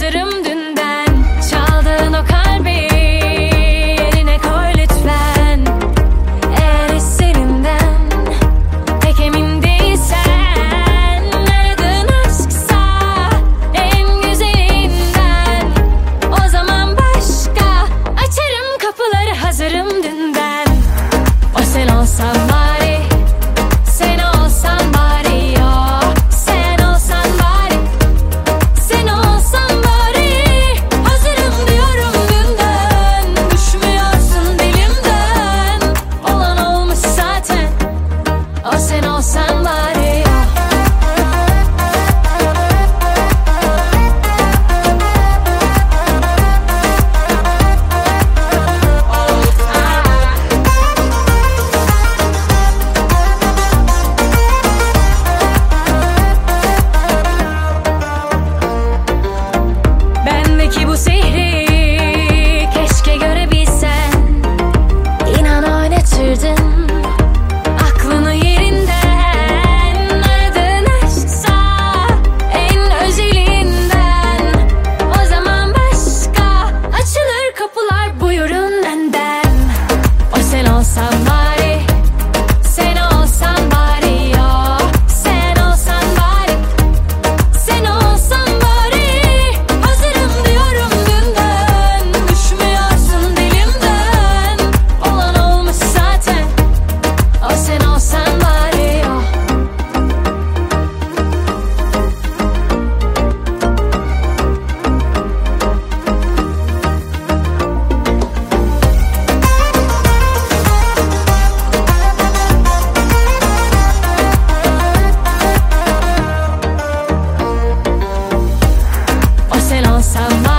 Hazırım sama